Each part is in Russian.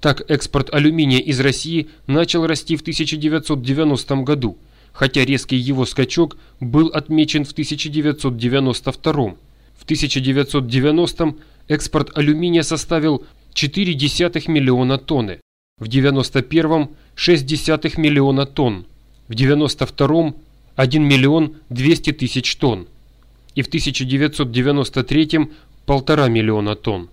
Так экспорт алюминия из России начал расти в 1990 году, хотя резкий его скачок был отмечен в 1992. В 1990 экспорт алюминия составил 0,4 миллиона тонны, в 91 0,6 миллиона тонн, в 92 1 миллион 200 тысяч тонн и в 1993 1,5 миллиона тонн.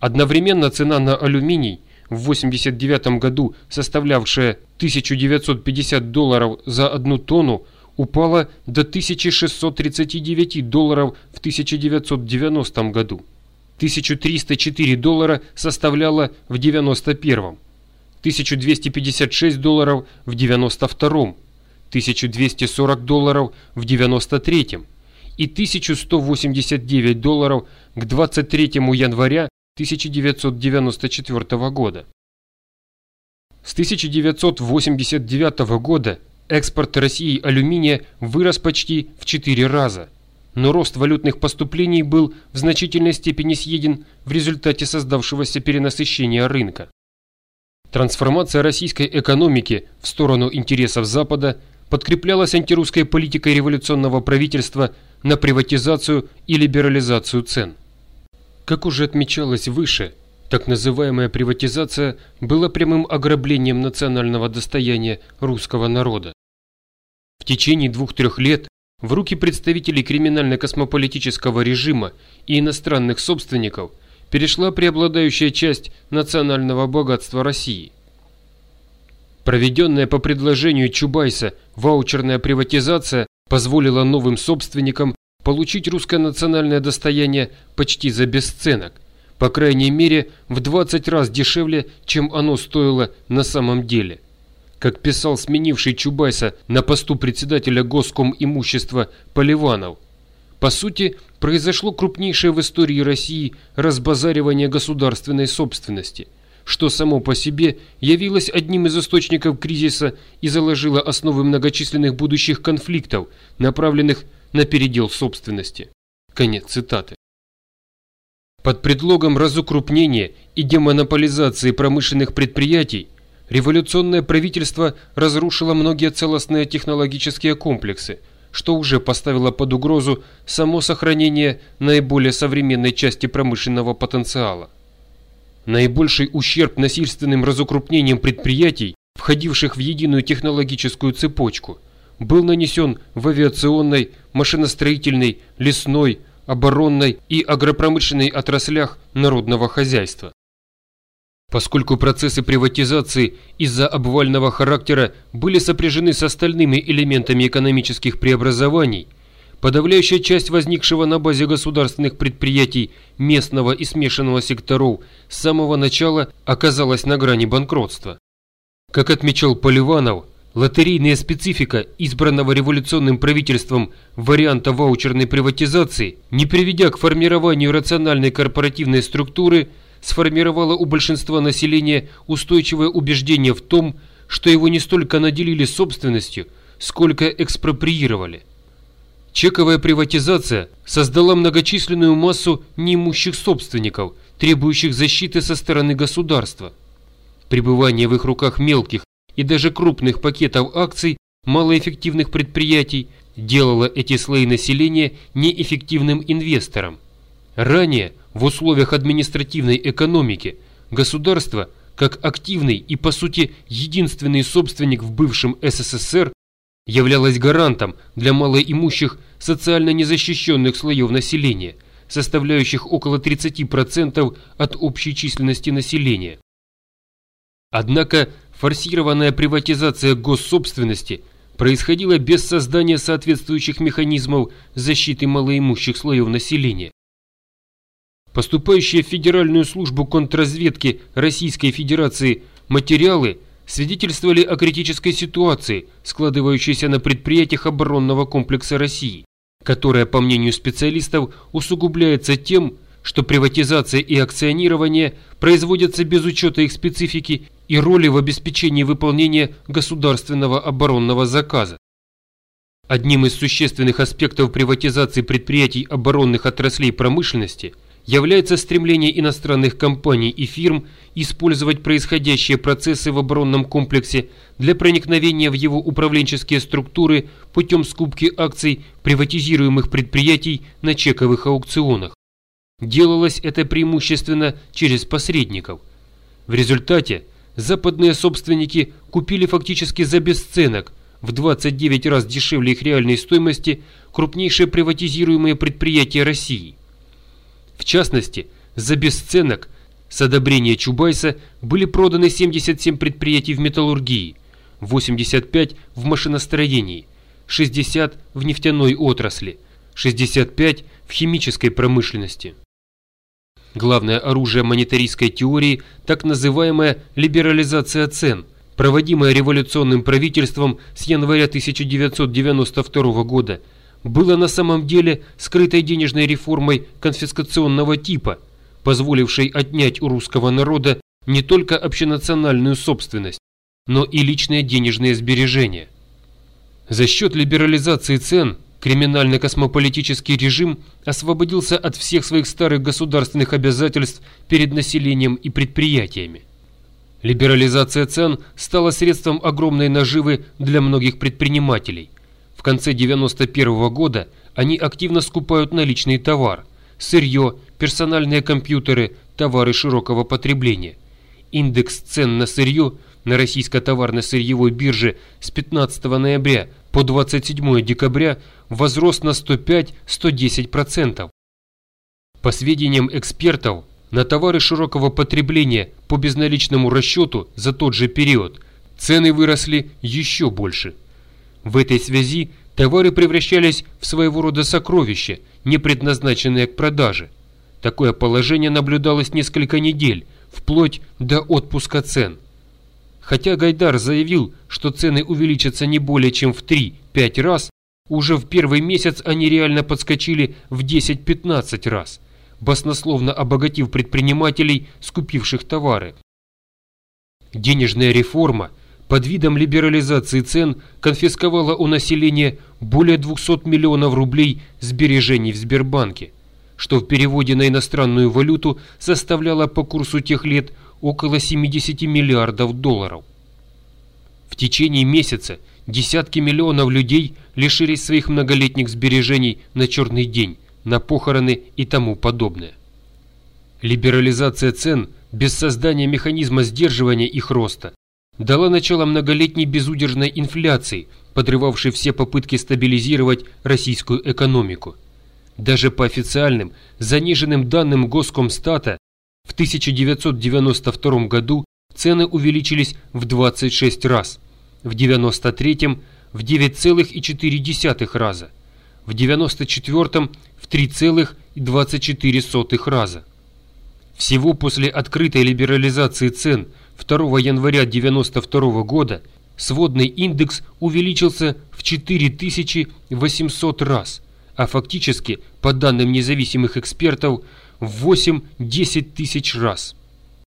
Одновременно цена на алюминий в 1989 году, составлявшая 1950 долларов за одну тонну, упала до 1639 долларов в 1990 году. 1304 доллара составляла в 1991, 1256 долларов в 1992, 1240 долларов в 1993 и 1189 долларов к 23 января 1994 года. С 1989 года экспорт России алюминия вырос почти в 4 раза, но рост валютных поступлений был в значительной степени съеден в результате создавшегося перенасыщения рынка. Трансформация российской экономики в сторону интересов Запада подкреплялась антирусской политикой революционного правительства на приватизацию и либерализацию цен. Как уже отмечалось выше, так называемая приватизация была прямым ограблением национального достояния русского народа. В течение двух-трех лет в руки представителей криминально-космополитического режима и иностранных собственников перешла преобладающая часть национального богатства России. Проведенная по предложению Чубайса ваучерная приватизация позволила новым собственникам получить русское национальное достояние почти за бесценок, по крайней мере в 20 раз дешевле, чем оно стоило на самом деле. Как писал сменивший Чубайса на посту председателя Госком имущества Поливанов, по сути, произошло крупнейшее в истории России разбазаривание государственной собственности, что само по себе явилось одним из источников кризиса и заложило основы многочисленных будущих конфликтов, направленных на передел собственности. Конец цитаты. Под предлогом разукрупнения и демонополизации промышленных предприятий революционное правительство разрушило многие целостные технологические комплексы, что уже поставило под угрозу само сохранение наиболее современной части промышленного потенциала. Наибольший ущерб насильственным разукрупнением предприятий, входивших в единую технологическую цепочку – был нанесен в авиационной, машиностроительной, лесной, оборонной и агропромышленной отраслях народного хозяйства. Поскольку процессы приватизации из-за обвального характера были сопряжены с остальными элементами экономических преобразований, подавляющая часть возникшего на базе государственных предприятий местного и смешанного секторов с самого начала оказалась на грани банкротства. Как отмечал Поливанов, Лотерейная специфика избранного революционным правительством варианта ваучерной приватизации, не приведя к формированию рациональной корпоративной структуры, сформировала у большинства населения устойчивое убеждение в том, что его не столько наделили собственностью, сколько экспроприировали. Чековая приватизация создала многочисленную массу неимущих собственников, требующих защиты со стороны государства. Пребывание в их руках мелких, и даже крупных пакетов акций малоэффективных предприятий делало эти слои населения неэффективным инвестором. Ранее, в условиях административной экономики, государство, как активный и по сути единственный собственник в бывшем СССР, являлось гарантом для малоимущих социально незащищенных слоев населения, составляющих около 30% от общей численности населения. Однако форсированная приватизация госсобственности происходила без создания соответствующих механизмов защиты малоимущих слоев населения. Поступающие в Федеральную службу контрразведки Российской Федерации материалы свидетельствовали о критической ситуации, складывающейся на предприятиях оборонного комплекса России, которая, по мнению специалистов, усугубляется тем, что приватизация и акционирование производятся без учета их специфики и роли в обеспечении выполнения государственного оборонного заказа. Одним из существенных аспектов приватизации предприятий оборонных отраслей промышленности является стремление иностранных компаний и фирм использовать происходящие процессы в оборонном комплексе для проникновения в его управленческие структуры путем скупки акций приватизируемых предприятий на чековых аукционах. Делалось это преимущественно через посредников. В результате западные собственники купили фактически за бесценок в 29 раз дешевле их реальной стоимости крупнейшие приватизируемые предприятия России. В частности, за бесценок с одобрения Чубайса были проданы 77 предприятий в металлургии, 85 в машиностроении, 60 в нефтяной отрасли, 65 в химической промышленности. Главное оружие монетаристской теории – так называемая либерализация цен, проводимая революционным правительством с января 1992 года – было на самом деле скрытой денежной реформой конфискационного типа, позволившей отнять у русского народа не только общенациональную собственность, но и личные денежные сбережения. За счет либерализации цен криминально-космополитический режим освободился от всех своих старых государственных обязательств перед населением и предприятиями. Либерализация цен стала средством огромной наживы для многих предпринимателей – в конце 91 года они активно скупают наличный товар, сырье, персональные компьютеры, товары широкого потребления. Индекс цен на сырье на российской товарно-сырьевой бирже с 15 ноября по 27 декабря возрос на 105-110%. По сведениям экспертов, на товары широкого потребления по безналичному расчету за тот же период цены выросли еще больше – в этой связи товары превращались в своего рода сокровища, не предназначенные к продаже. Такое положение наблюдалось несколько недель, вплоть до отпуска цен. Хотя Гайдар заявил, что цены увеличатся не более чем в 3-5 раз, уже в первый месяц они реально подскочили в 10-15 раз, баснословно обогатив предпринимателей, скупивших товары. Денежная реформа – под видом либерализации цен конфисковала у населения более 200 миллионов рублей сбережений в Сбербанке, что в переводе на иностранную валюту составляло по курсу тех лет около 70 миллиардов долларов. В течение месяца десятки миллионов людей лишились своих многолетних сбережений на черный день, на похороны и тому подобное. Либерализация цен без создания механизма сдерживания их роста дала начало многолетней безудержной инфляции, подрывавшей все попытки стабилизировать российскую экономику. Даже по официальным, заниженным данным Госкомстата, в 1992 году цены увеличились в 26 раз, в 1993 в 9,4 раза, в 1994 в 3,24 раза. Всего после открытой либерализации цен 2 января 1992 года сводный индекс увеличился в 4800 раз, а фактически, по данным независимых экспертов, в 8-10 тысяч раз.